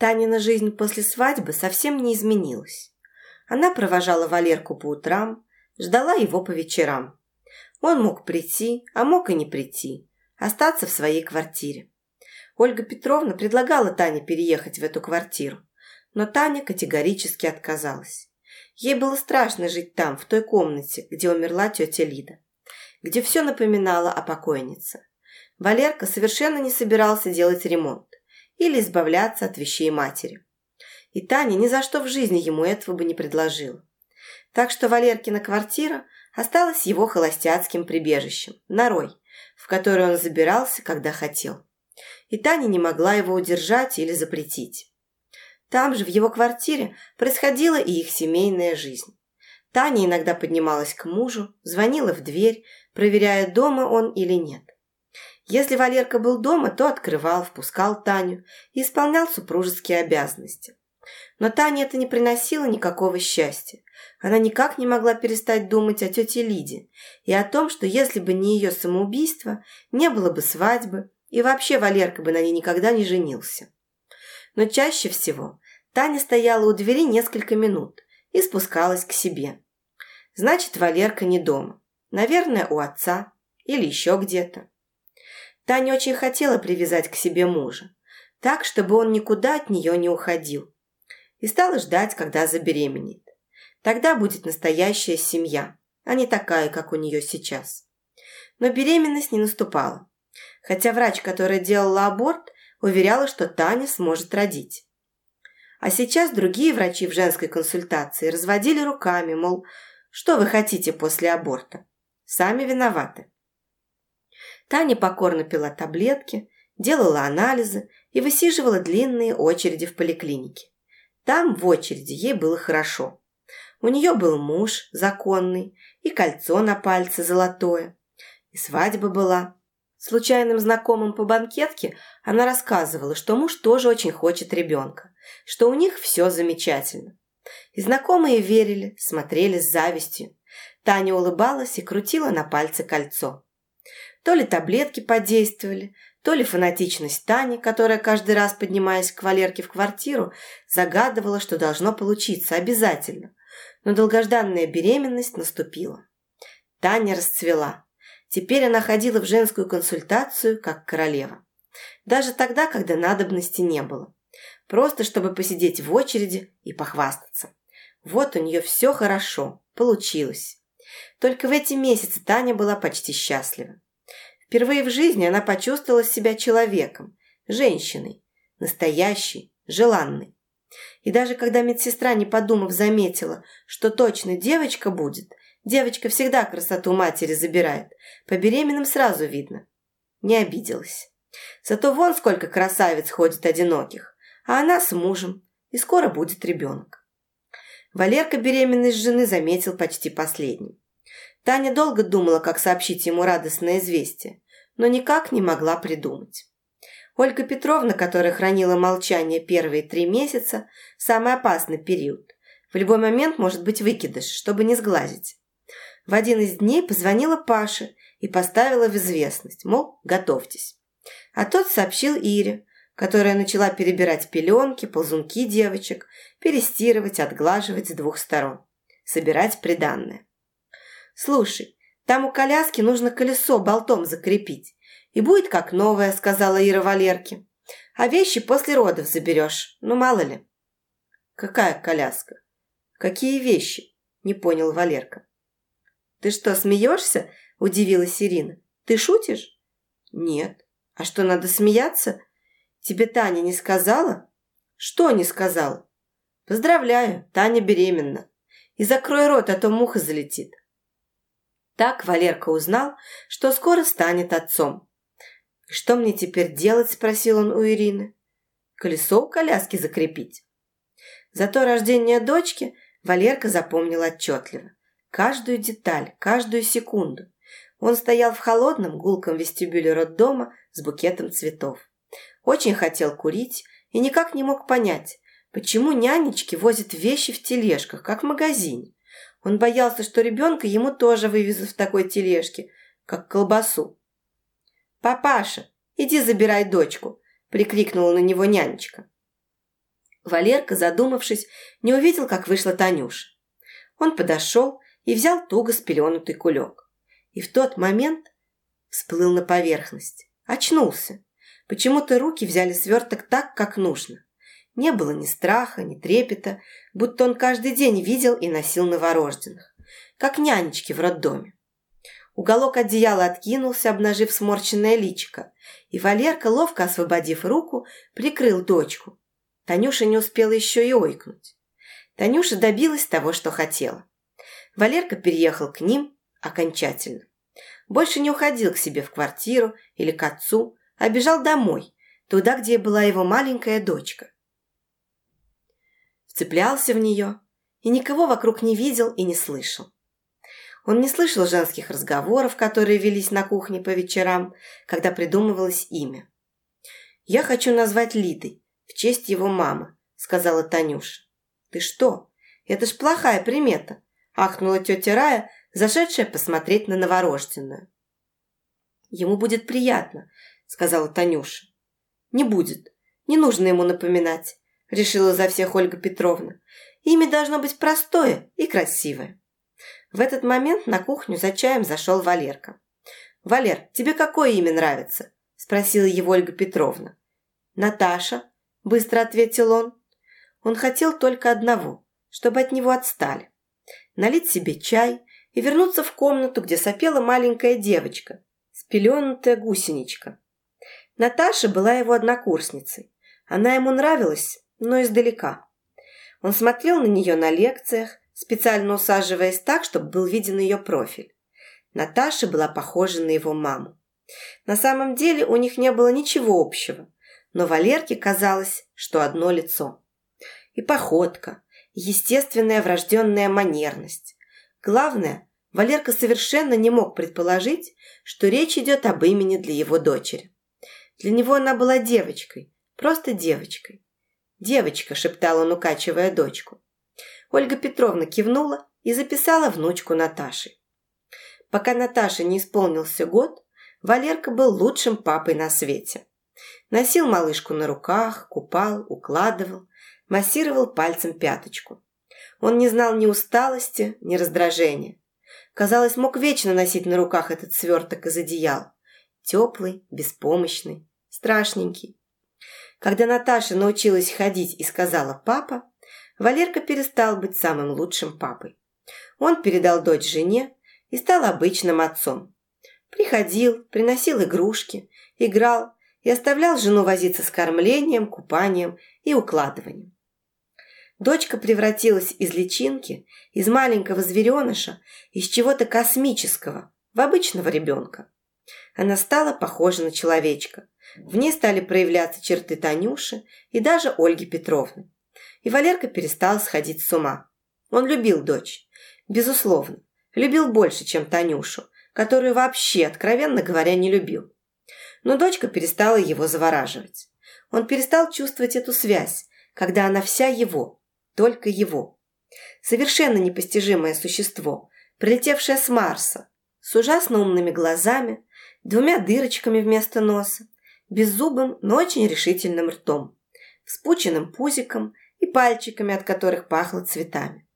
Танина жизнь после свадьбы совсем не изменилась. Она провожала Валерку по утрам, ждала его по вечерам. Он мог прийти, а мог и не прийти, остаться в своей квартире. Ольга Петровна предлагала Тане переехать в эту квартиру, но Таня категорически отказалась. Ей было страшно жить там, в той комнате, где умерла тетя Лида, где все напоминало о покойнице. Валерка совершенно не собирался делать ремонт или избавляться от вещей матери. И Таня ни за что в жизни ему этого бы не предложила. Так что Валеркина квартира осталась его холостяцким прибежищем, норой, в которой он забирался, когда хотел. И Таня не могла его удержать или запретить. Там же, в его квартире, происходила и их семейная жизнь. Таня иногда поднималась к мужу, звонила в дверь, проверяя, дома он или нет. Если Валерка был дома, то открывал, впускал Таню и исполнял супружеские обязанности. Но Тане это не приносило никакого счастья. Она никак не могла перестать думать о тете Лиде и о том, что если бы не ее самоубийство, не было бы свадьбы, и вообще Валерка бы на ней никогда не женился. Но чаще всего Таня стояла у двери несколько минут и спускалась к себе. Значит, Валерка не дома. Наверное, у отца или еще где-то. Таня очень хотела привязать к себе мужа, так, чтобы он никуда от нее не уходил. И стала ждать, когда забеременеет. Тогда будет настоящая семья, а не такая, как у нее сейчас. Но беременность не наступала. Хотя врач, которая делала аборт, уверяла, что Таня сможет родить. А сейчас другие врачи в женской консультации разводили руками, мол, что вы хотите после аборта? Сами виноваты. Таня покорно пила таблетки, делала анализы и высиживала длинные очереди в поликлинике. Там, в очереди, ей было хорошо. У нее был муж законный, и кольцо на пальце золотое, и свадьба была. Случайным знакомым по банкетке она рассказывала, что муж тоже очень хочет ребенка, что у них все замечательно. И знакомые верили, смотрели с завистью. Таня улыбалась и крутила на пальце кольцо. То ли таблетки подействовали, то ли фанатичность Тани, которая каждый раз, поднимаясь к Валерке в квартиру, загадывала, что должно получиться обязательно. Но долгожданная беременность наступила. Таня расцвела. Теперь она ходила в женскую консультацию, как королева. Даже тогда, когда надобности не было. Просто чтобы посидеть в очереди и похвастаться. Вот у нее все хорошо, получилось. Только в эти месяцы Таня была почти счастлива. Впервые в жизни она почувствовала себя человеком, женщиной, настоящей, желанной. И даже когда медсестра, не подумав, заметила, что точно девочка будет, девочка всегда красоту матери забирает, по беременным сразу видно, не обиделась. Зато вон сколько красавиц ходит одиноких, а она с мужем, и скоро будет ребенок. Валерка беременность жены заметил почти последним. Таня долго думала, как сообщить ему радостное известие, но никак не могла придумать. Ольга Петровна, которая хранила молчание первые три месяца, самый опасный период. В любой момент может быть выкидыш, чтобы не сглазить. В один из дней позвонила Паше и поставила в известность, мол, готовьтесь. А тот сообщил Ире, которая начала перебирать пеленки, ползунки девочек, перестирывать, отглаживать с двух сторон, собирать приданное. «Слушай, там у коляски нужно колесо болтом закрепить. И будет как новое», — сказала Ира Валерке. «А вещи после родов заберешь, ну мало ли». «Какая коляска? Какие вещи?» — не понял Валерка. «Ты что, смеешься?» – удивилась Ирина. «Ты шутишь?» «Нет. А что, надо смеяться? Тебе Таня не сказала?» «Что не сказала?» «Поздравляю, Таня беременна. И закрой рот, а то муха залетит. Так Валерка узнал, что скоро станет отцом. «Что мне теперь делать?» – спросил он у Ирины. «Колесо у коляски закрепить». Зато рождение дочки Валерка запомнил отчетливо. Каждую деталь, каждую секунду. Он стоял в холодном, гулком вестибюле роддома с букетом цветов. Очень хотел курить и никак не мог понять, почему нянечки возят вещи в тележках, как в магазине. Он боялся, что ребенка ему тоже вывезут в такой тележке, как колбасу. «Папаша, иди забирай дочку!» – прикрикнула на него нянечка. Валерка, задумавшись, не увидел, как вышла Танюша. Он подошел и взял туго спеленутый кулек. И в тот момент всплыл на поверхность. Очнулся. Почему-то руки взяли сверток так, как нужно. Не было ни страха, ни трепета, будто он каждый день видел и носил новорожденных, как нянечки в роддоме. Уголок одеяла откинулся, обнажив сморщенное личико, и Валерка, ловко освободив руку, прикрыл дочку. Танюша не успела еще и ойкнуть. Танюша добилась того, что хотела. Валерка переехал к ним окончательно. Больше не уходил к себе в квартиру или к отцу, а бежал домой, туда, где была его маленькая дочка. Вцеплялся в нее и никого вокруг не видел и не слышал. Он не слышал женских разговоров, которые велись на кухне по вечерам, когда придумывалось имя. «Я хочу назвать Лидой, в честь его мамы», — сказала Танюша. «Ты что? Это ж плохая примета», — ахнула тетя Рая, зашедшая посмотреть на новорожденную. «Ему будет приятно», — сказала Танюша. «Не будет. Не нужно ему напоминать», — решила за всех Ольга Петровна. «Имя должно быть простое и красивое». В этот момент на кухню за чаем зашел Валерка. «Валер, тебе какое имя нравится?» – спросила его Ольга Петровна. «Наташа», – быстро ответил он. Он хотел только одного – чтобы от него отстали. Налить себе чай и вернуться в комнату, где сопела маленькая девочка, спеленутая гусеничка. Наташа была его однокурсницей. Она ему нравилась, но издалека. Он смотрел на нее на лекциях, специально усаживаясь так, чтобы был виден ее профиль. Наташа была похожа на его маму. На самом деле у них не было ничего общего, но Валерке казалось, что одно лицо. И походка, естественная врожденная манерность. Главное, Валерка совершенно не мог предположить, что речь идет об имени для его дочери. Для него она была девочкой, просто девочкой. «Девочка», — шептал он, укачивая дочку. Ольга Петровна кивнула и записала внучку Наташи. Пока Наташе не исполнился год, Валерка был лучшим папой на свете. Носил малышку на руках, купал, укладывал, массировал пальцем пяточку. Он не знал ни усталости, ни раздражения. Казалось, мог вечно носить на руках этот сверток из одеял. Теплый, беспомощный, страшненький. Когда Наташа научилась ходить и сказала «папа», Валерка перестал быть самым лучшим папой. Он передал дочь жене и стал обычным отцом. Приходил, приносил игрушки, играл и оставлял жену возиться с кормлением, купанием и укладыванием. Дочка превратилась из личинки, из маленького звереныша, из чего-то космического, в обычного ребенка. Она стала похожа на человечка. В ней стали проявляться черты Танюши и даже Ольги Петровны и Валерка перестал сходить с ума. Он любил дочь. Безусловно. Любил больше, чем Танюшу, которую вообще, откровенно говоря, не любил. Но дочка перестала его завораживать. Он перестал чувствовать эту связь, когда она вся его, только его. Совершенно непостижимое существо, прилетевшее с Марса, с ужасно умными глазами, двумя дырочками вместо носа, беззубым, но очень решительным ртом, вспученным пузиком и пальчиками, от которых пахло цветами.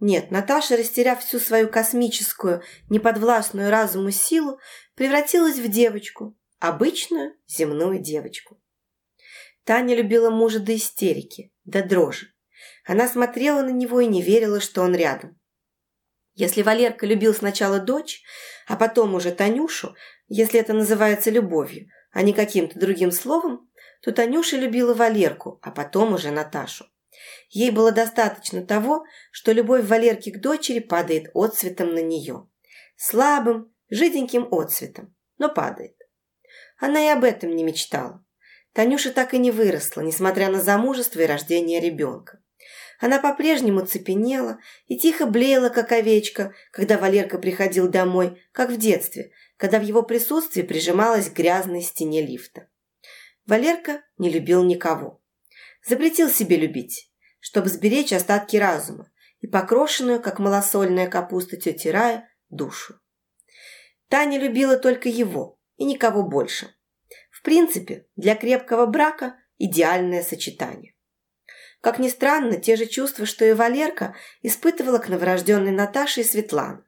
Нет, Наташа, растеряв всю свою космическую, неподвластную разуму силу, превратилась в девочку, обычную земную девочку. Таня любила мужа до истерики, до дрожи. Она смотрела на него и не верила, что он рядом. Если Валерка любил сначала дочь, а потом уже Танюшу, если это называется любовью, а не каким-то другим словом, то Танюша любила Валерку, а потом уже Наташу. Ей было достаточно того, что любовь Валерки к дочери падает отцветом на нее. Слабым, жиденьким отцветом, но падает. Она и об этом не мечтала. Танюша так и не выросла, несмотря на замужество и рождение ребенка. Она по-прежнему цепенела и тихо блеяла, как овечка, когда Валерка приходил домой, как в детстве, когда в его присутствии прижималась к грязной стене лифта. Валерка не любил никого. Запретил себе любить, чтобы сберечь остатки разума и покрошенную, как малосольная капуста тети Рая, душу. Таня любила только его и никого больше. В принципе, для крепкого брака идеальное сочетание. Как ни странно, те же чувства, что и Валерка, испытывала к новорожденной Наташе и Светлана.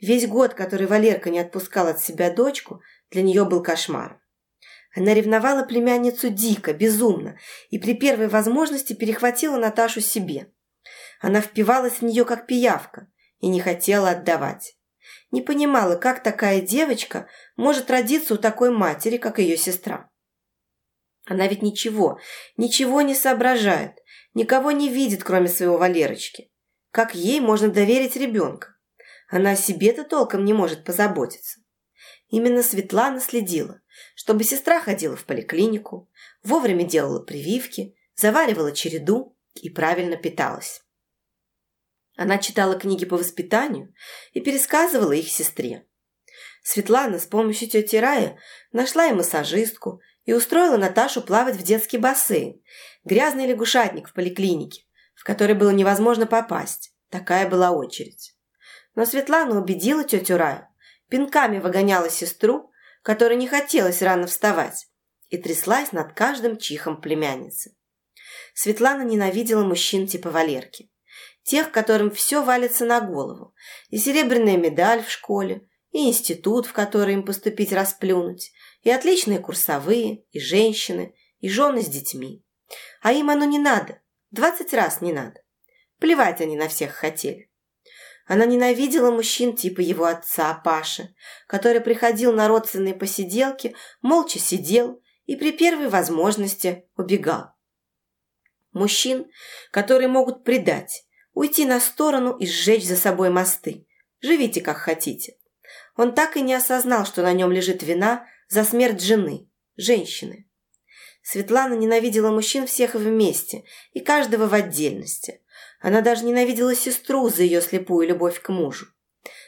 Весь год, который Валерка не отпускал от себя дочку, для нее был кошмаром. Она ревновала племянницу дико, безумно, и при первой возможности перехватила Наташу себе. Она впивалась в нее, как пиявка, и не хотела отдавать. Не понимала, как такая девочка может родиться у такой матери, как ее сестра. Она ведь ничего, ничего не соображает, никого не видит, кроме своего Валерочки. Как ей можно доверить ребенка? Она о себе-то толком не может позаботиться. Именно Светлана следила, чтобы сестра ходила в поликлинику, вовремя делала прививки, заваривала череду и правильно питалась. Она читала книги по воспитанию и пересказывала их сестре. Светлана с помощью тети Раи нашла и массажистку, и устроила Наташу плавать в детский бассейн, грязный лягушатник в поликлинике, в который было невозможно попасть. Такая была очередь. Но Светлана убедила тетю Раю, пинками выгоняла сестру, которой не хотелось рано вставать, и тряслась над каждым чихом племянницы. Светлана ненавидела мужчин типа Валерки. Тех, которым все валится на голову. И серебряная медаль в школе, и институт, в который им поступить расплюнуть, и отличные курсовые, и женщины, и жены с детьми. А им оно не надо, двадцать раз не надо. Плевать они на всех хотели. Она ненавидела мужчин типа его отца Паши, который приходил на родственные посиделки, молча сидел и при первой возможности убегал. Мужчин, которые могут предать, уйти на сторону и сжечь за собой мосты. Живите как хотите. Он так и не осознал, что на нем лежит вина за смерть жены, женщины. Светлана ненавидела мужчин всех вместе и каждого в отдельности. Она даже ненавидела сестру за ее слепую любовь к мужу.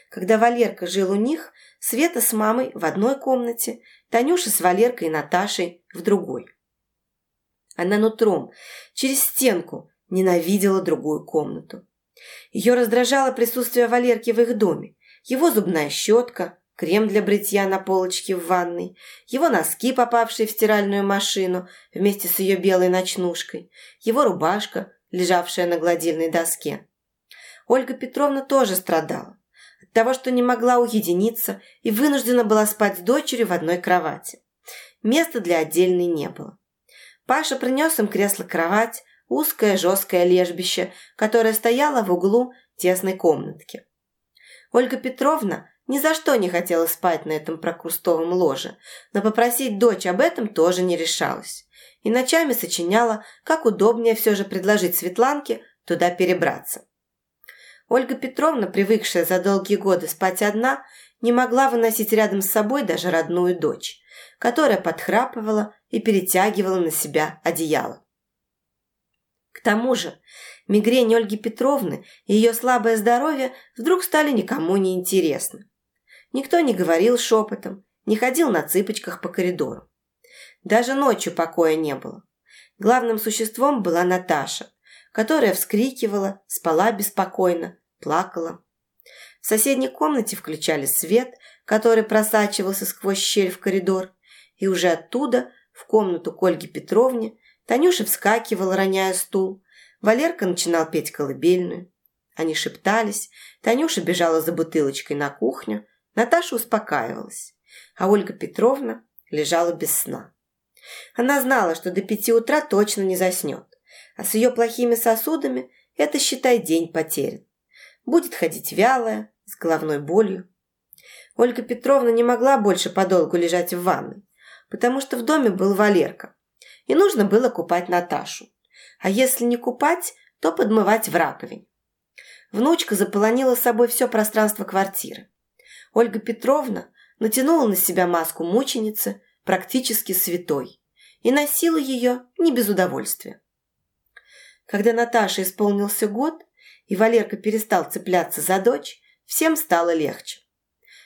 Когда Валерка жил у них, Света с мамой в одной комнате, Танюша с Валеркой и Наташей в другой. Она нутром, через стенку, ненавидела другую комнату. Ее раздражало присутствие Валерки в их доме, его зубная щетка, крем для бритья на полочке в ванной, его носки, попавшие в стиральную машину вместе с ее белой ночнушкой, его рубашка, лежавшая на гладильной доске. Ольга Петровна тоже страдала от того, что не могла уединиться и вынуждена была спать с дочерью в одной кровати. Места для отдельной не было. Паша принес им кресло-кровать, узкое жесткое лежбище, которое стояло в углу тесной комнатки. Ольга Петровна ни за что не хотела спать на этом прокрустовом ложе, но попросить дочь об этом тоже не решалась. И ночами сочиняла, как удобнее все же предложить Светланке туда перебраться. Ольга Петровна, привыкшая за долгие годы спать одна, не могла выносить рядом с собой даже родную дочь, которая подхрапывала и перетягивала на себя одеяло. К тому же мигрень Ольги Петровны и ее слабое здоровье вдруг стали никому не интересны. Никто не говорил шепотом, не ходил на цыпочках по коридору. Даже ночью покоя не было. Главным существом была Наташа, которая вскрикивала, спала беспокойно, плакала. В соседней комнате включали свет, который просачивался сквозь щель в коридор, и уже оттуда, в комнату к Ольге Петровне, Танюша вскакивала, роняя стул. Валерка начинал петь колыбельную. Они шептались, Танюша бежала за бутылочкой на кухню, Наташа успокаивалась, а Ольга Петровна лежала без сна. Она знала, что до пяти утра точно не заснет, а с ее плохими сосудами это, считай, день потерян. Будет ходить вялая, с головной болью. Ольга Петровна не могла больше подолгу лежать в ванной, потому что в доме был Валерка, и нужно было купать Наташу. А если не купать, то подмывать в раковине. Внучка заполонила собой все пространство квартиры. Ольга Петровна натянула на себя маску мученицы, практически святой, и носила ее не без удовольствия. Когда Наташе исполнился год, и Валерка перестал цепляться за дочь, всем стало легче.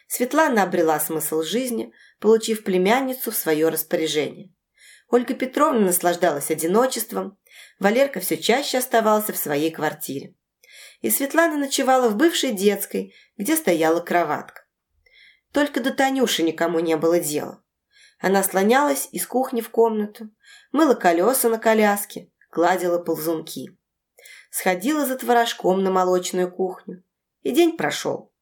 Светлана обрела смысл жизни, получив племянницу в свое распоряжение. Ольга Петровна наслаждалась одиночеством, Валерка все чаще оставался в своей квартире. И Светлана ночевала в бывшей детской, где стояла кроватка. Только до Танюши никому не было дела. Она слонялась из кухни в комнату, мыла колеса на коляске, гладила ползунки. Сходила за творожком на молочную кухню. И день прошел.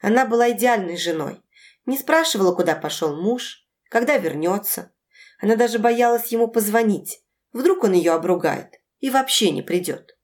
Она была идеальной женой. Не спрашивала, куда пошел муж, когда вернется. Она даже боялась ему позвонить. Вдруг он ее обругает и вообще не придет.